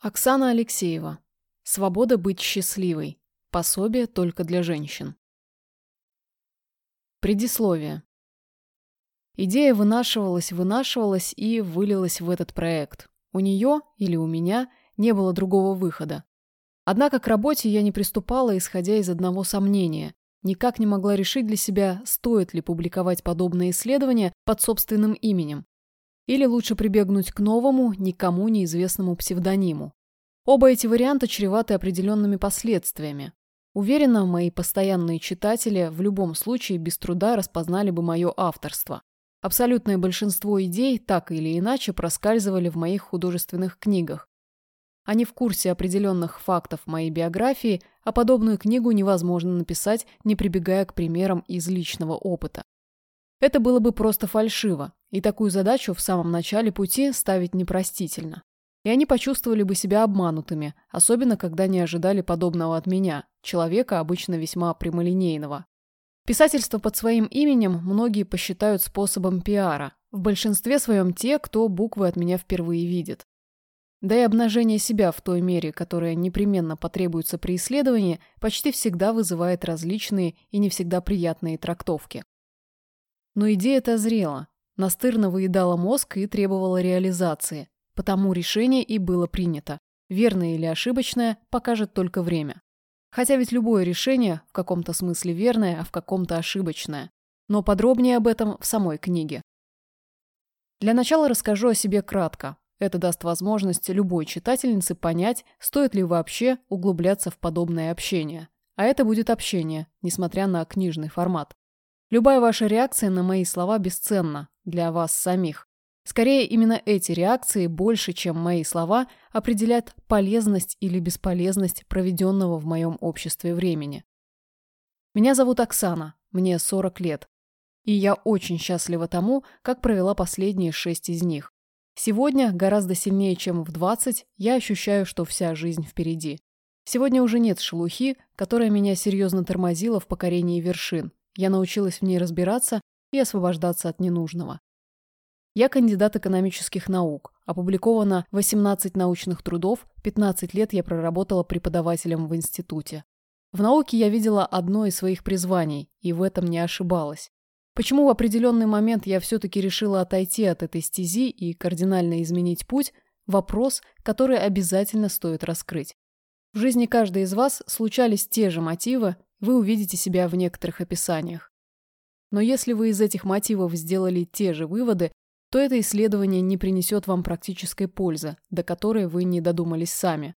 Оксана Алексеева. Свобода быть счастливой. Пособие только для женщин. Предисловие. Идея вынашивалась, вынашивалась и вылилась в этот проект. У нее или у меня не было другого выхода. Однако к работе я не приступала, исходя из одного сомнения. Никак не могла решить для себя, стоит ли публиковать подобные исследования под собственным именем. Или лучше прибегнуть к новому, никому неизвестному псевдониму. Оба эти варианта чреваты определенными последствиями. Уверена, мои постоянные читатели в любом случае без труда распознали бы мое авторство. Абсолютное большинство идей так или иначе проскальзывали в моих художественных книгах. Они в курсе определенных фактов моей биографии, а подобную книгу невозможно написать, не прибегая к примерам из личного опыта. Это было бы просто фальшиво, и такую задачу в самом начале пути ставить непростительно. И они почувствовали бы себя обманутыми, особенно когда не ожидали подобного от меня, человека обычно весьма прямолинейного. Писательство под своим именем многие посчитают способом пиара, в большинстве своем те, кто буквы от меня впервые видит. Да и обнажение себя в той мере, которая непременно потребуется при исследовании, почти всегда вызывает различные и не всегда приятные трактовки. Но идея-то зрела, настырно выедала мозг и требовала реализации. Потому решение и было принято. Верное или ошибочное покажет только время. Хотя ведь любое решение в каком-то смысле верное, а в каком-то ошибочное. Но подробнее об этом в самой книге. Для начала расскажу о себе кратко. Это даст возможность любой читательнице понять, стоит ли вообще углубляться в подобное общение. А это будет общение, несмотря на книжный формат. Любая ваша реакция на мои слова бесценна для вас самих. Скорее, именно эти реакции больше, чем мои слова, определят полезность или бесполезность проведенного в моем обществе времени. Меня зовут Оксана, мне 40 лет. И я очень счастлива тому, как провела последние шесть из них. Сегодня, гораздо сильнее, чем в 20, я ощущаю, что вся жизнь впереди. Сегодня уже нет шелухи, которая меня серьезно тормозила в покорении вершин. Я научилась в ней разбираться и освобождаться от ненужного. Я кандидат экономических наук. Опубликовано 18 научных трудов, 15 лет я проработала преподавателем в институте. В науке я видела одно из своих призваний, и в этом не ошибалась. Почему в определенный момент я все-таки решила отойти от этой стези и кардинально изменить путь – вопрос, который обязательно стоит раскрыть. В жизни каждой из вас случались те же мотивы, вы увидите себя в некоторых описаниях. Но если вы из этих мотивов сделали те же выводы, то это исследование не принесет вам практической пользы, до которой вы не додумались сами.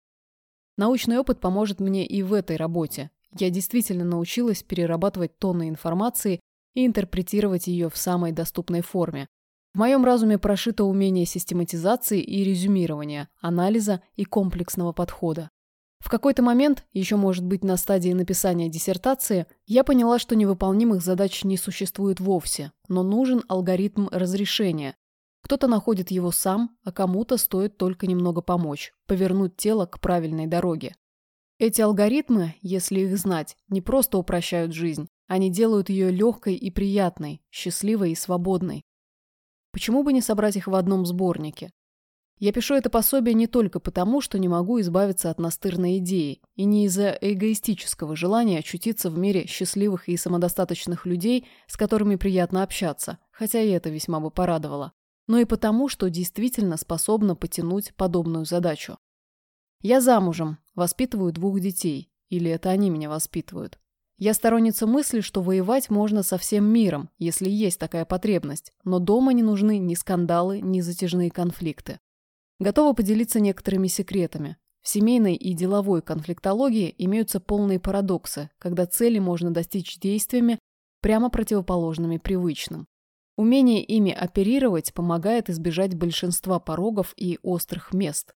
Научный опыт поможет мне и в этой работе. Я действительно научилась перерабатывать тонны информации и интерпретировать ее в самой доступной форме. В моем разуме прошито умение систематизации и резюмирования, анализа и комплексного подхода. В какой-то момент, еще может быть на стадии написания диссертации, я поняла, что невыполнимых задач не существует вовсе, но нужен алгоритм разрешения. Кто-то находит его сам, а кому-то стоит только немного помочь, повернуть тело к правильной дороге. Эти алгоритмы, если их знать, не просто упрощают жизнь, они делают ее легкой и приятной, счастливой и свободной. Почему бы не собрать их в одном сборнике? Я пишу это пособие не только потому, что не могу избавиться от настырной идеи, и не из-за эгоистического желания очутиться в мире счастливых и самодостаточных людей, с которыми приятно общаться, хотя и это весьма бы порадовало, но и потому, что действительно способна потянуть подобную задачу. Я замужем, воспитываю двух детей, или это они меня воспитывают. Я сторонница мысли, что воевать можно со всем миром, если есть такая потребность, но дома не нужны ни скандалы, ни затяжные конфликты. Готова поделиться некоторыми секретами. В семейной и деловой конфликтологии имеются полные парадоксы, когда цели можно достичь действиями, прямо противоположными привычным. Умение ими оперировать помогает избежать большинства порогов и острых мест.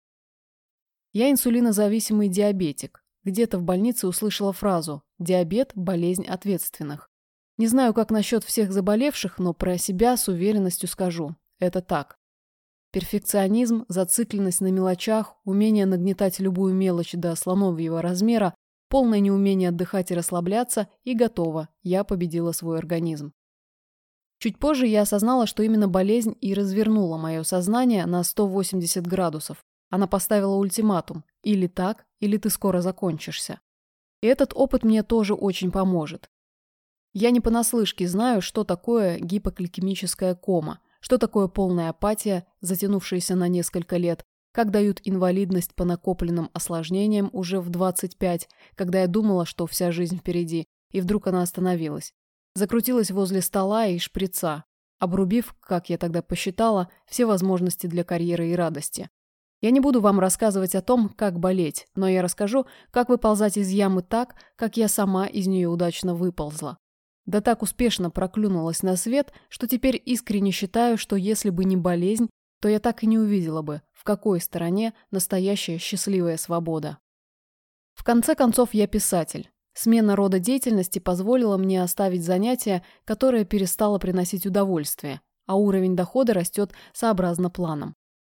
Я инсулинозависимый диабетик. Где-то в больнице услышала фразу «диабет – болезнь ответственных». Не знаю, как насчет всех заболевших, но про себя с уверенностью скажу. Это так. Перфекционизм, зацикленность на мелочах, умение нагнетать любую мелочь до слоновьего размера, полное неумение отдыхать и расслабляться, и готово, я победила свой организм. Чуть позже я осознала, что именно болезнь и развернула мое сознание на 180 градусов. Она поставила ультиматум. Или так, или ты скоро закончишься. И этот опыт мне тоже очень поможет. Я не понаслышке знаю, что такое гипокликемическая кома, что такое полная апатия, затянувшаяся на несколько лет, как дают инвалидность по накопленным осложнениям уже в 25, когда я думала, что вся жизнь впереди, и вдруг она остановилась. Закрутилась возле стола и шприца, обрубив, как я тогда посчитала, все возможности для карьеры и радости. Я не буду вам рассказывать о том, как болеть, но я расскажу, как выползать из ямы так, как я сама из нее удачно выползла. Да так успешно проклюнулась на свет, что теперь искренне считаю, что если бы не болезнь, то я так и не увидела бы, в какой стороне настоящая счастливая свобода. В конце концов, я писатель. Смена рода деятельности позволила мне оставить занятие, которое перестало приносить удовольствие, а уровень дохода растет сообразно планам.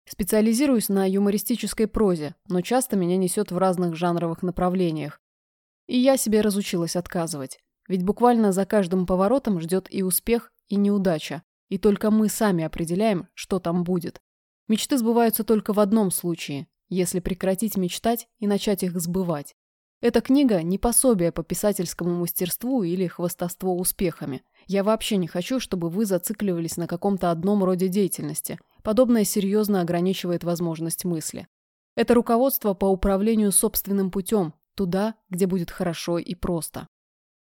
Специализируюсь на юмористической прозе, но часто меня несет в разных жанровых направлениях. И я себе разучилась отказывать. Ведь буквально за каждым поворотом ждет и успех, и неудача. И только мы сами определяем, что там будет. Мечты сбываются только в одном случае, если прекратить мечтать и начать их сбывать. Эта книга не пособие по писательскому мастерству или хвастовство успехами. Я вообще не хочу, чтобы вы зацикливались на каком-то одном роде деятельности. Подобное серьезно ограничивает возможность мысли. Это руководство по управлению собственным путем, туда, где будет хорошо и просто.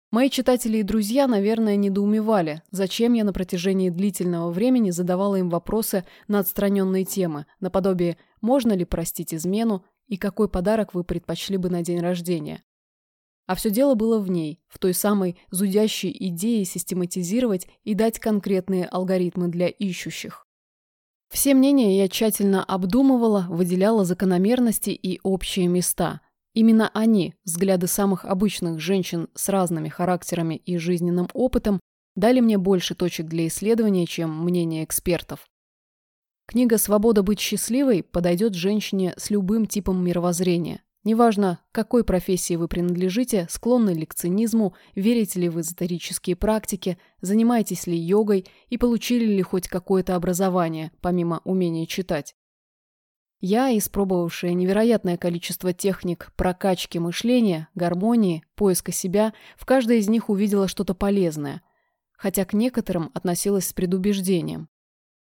Мои читатели и друзья, наверное, недоумевали, зачем я на протяжении длительного времени задавала им вопросы на отстраненные темы, наподобие «можно ли простить измену?» и «какой подарок вы предпочли бы на день рождения?». А все дело было в ней, в той самой зудящей идее систематизировать и дать конкретные алгоритмы для ищущих. Все мнения я тщательно обдумывала, выделяла закономерности и общие места – Именно они, взгляды самых обычных женщин с разными характерами и жизненным опытом, дали мне больше точек для исследования, чем мнение экспертов. Книга «Свобода быть счастливой» подойдет женщине с любым типом мировоззрения. Неважно, какой профессии вы принадлежите, склонны ли к цинизму, верите ли в эзотерические практики, занимаетесь ли йогой и получили ли хоть какое-то образование, помимо умения читать. Я, испробовавшая невероятное количество техник прокачки мышления, гармонии, поиска себя, в каждой из них увидела что-то полезное, хотя к некоторым относилась с предубеждением.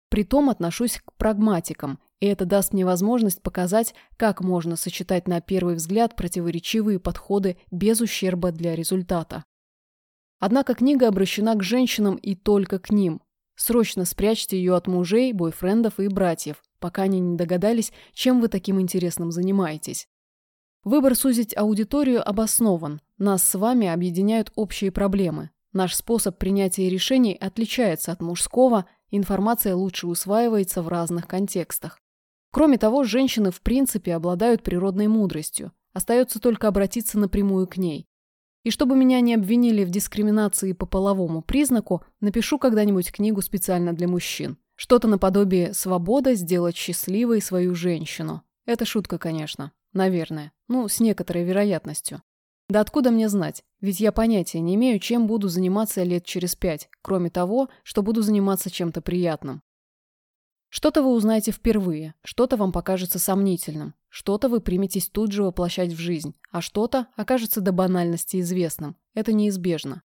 Притом отношусь к прагматикам, и это даст мне возможность показать, как можно сочетать на первый взгляд противоречивые подходы без ущерба для результата. Однако книга обращена к женщинам и только к ним. Срочно спрячьте ее от мужей, бойфрендов и братьев, пока они не догадались, чем вы таким интересным занимаетесь. Выбор сузить аудиторию обоснован. Нас с вами объединяют общие проблемы. Наш способ принятия решений отличается от мужского, информация лучше усваивается в разных контекстах. Кроме того, женщины в принципе обладают природной мудростью. Остается только обратиться напрямую к ней. И чтобы меня не обвинили в дискриминации по половому признаку, напишу когда-нибудь книгу специально для мужчин. Что-то наподобие «Свобода сделать счастливой свою женщину». Это шутка, конечно. Наверное. Ну, с некоторой вероятностью. Да откуда мне знать? Ведь я понятия не имею, чем буду заниматься лет через пять, кроме того, что буду заниматься чем-то приятным. Что-то вы узнаете впервые, что-то вам покажется сомнительным, что-то вы приметесь тут же воплощать в жизнь, а что-то окажется до банальности известным. Это неизбежно.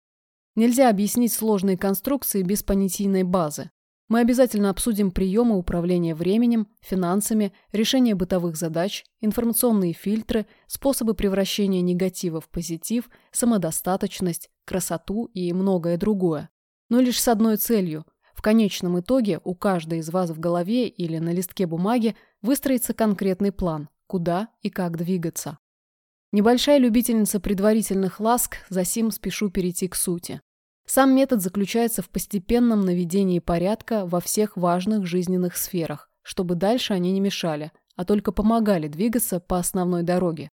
Нельзя объяснить сложные конструкции без понятийной базы. Мы обязательно обсудим приемы управления временем, финансами, решение бытовых задач, информационные фильтры, способы превращения негатива в позитив, самодостаточность, красоту и многое другое. Но лишь с одной целью. В конечном итоге у каждой из вас в голове или на листке бумаги выстроится конкретный план, куда и как двигаться. Небольшая любительница предварительных ласк, засим спешу перейти к сути. Сам метод заключается в постепенном наведении порядка во всех важных жизненных сферах, чтобы дальше они не мешали, а только помогали двигаться по основной дороге.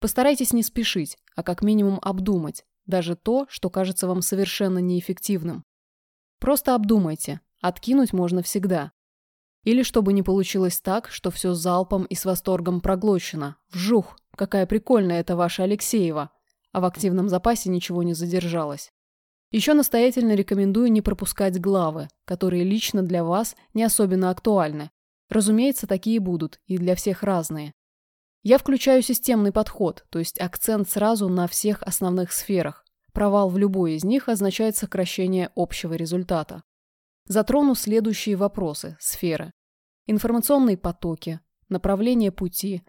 Постарайтесь не спешить, а как минимум обдумать, даже то, что кажется вам совершенно неэффективным. Просто обдумайте, откинуть можно всегда. Или чтобы не получилось так, что все залпом и с восторгом проглочено. Вжух, какая прикольная эта ваша Алексеева, а в активном запасе ничего не задержалось. Еще настоятельно рекомендую не пропускать главы, которые лично для вас не особенно актуальны. Разумеется, такие будут, и для всех разные. Я включаю системный подход, то есть акцент сразу на всех основных сферах. Провал в любой из них означает сокращение общего результата. Затрону следующие вопросы, сферы. Информационные потоки, направление пути,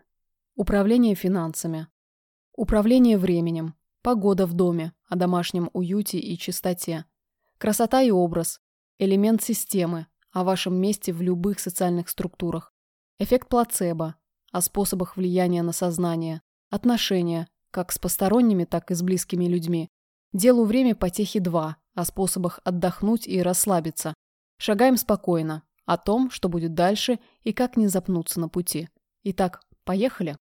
управление финансами, управление временем, погода в доме, о домашнем уюте и чистоте, красота и образ, элемент системы, о вашем месте в любых социальных структурах, эффект плацебо, о способах влияния на сознание, отношения, как с посторонними, так и с близкими людьми, делу время потехи 2, о способах отдохнуть и расслабиться. Шагаем спокойно, о том, что будет дальше и как не запнуться на пути. Итак, поехали.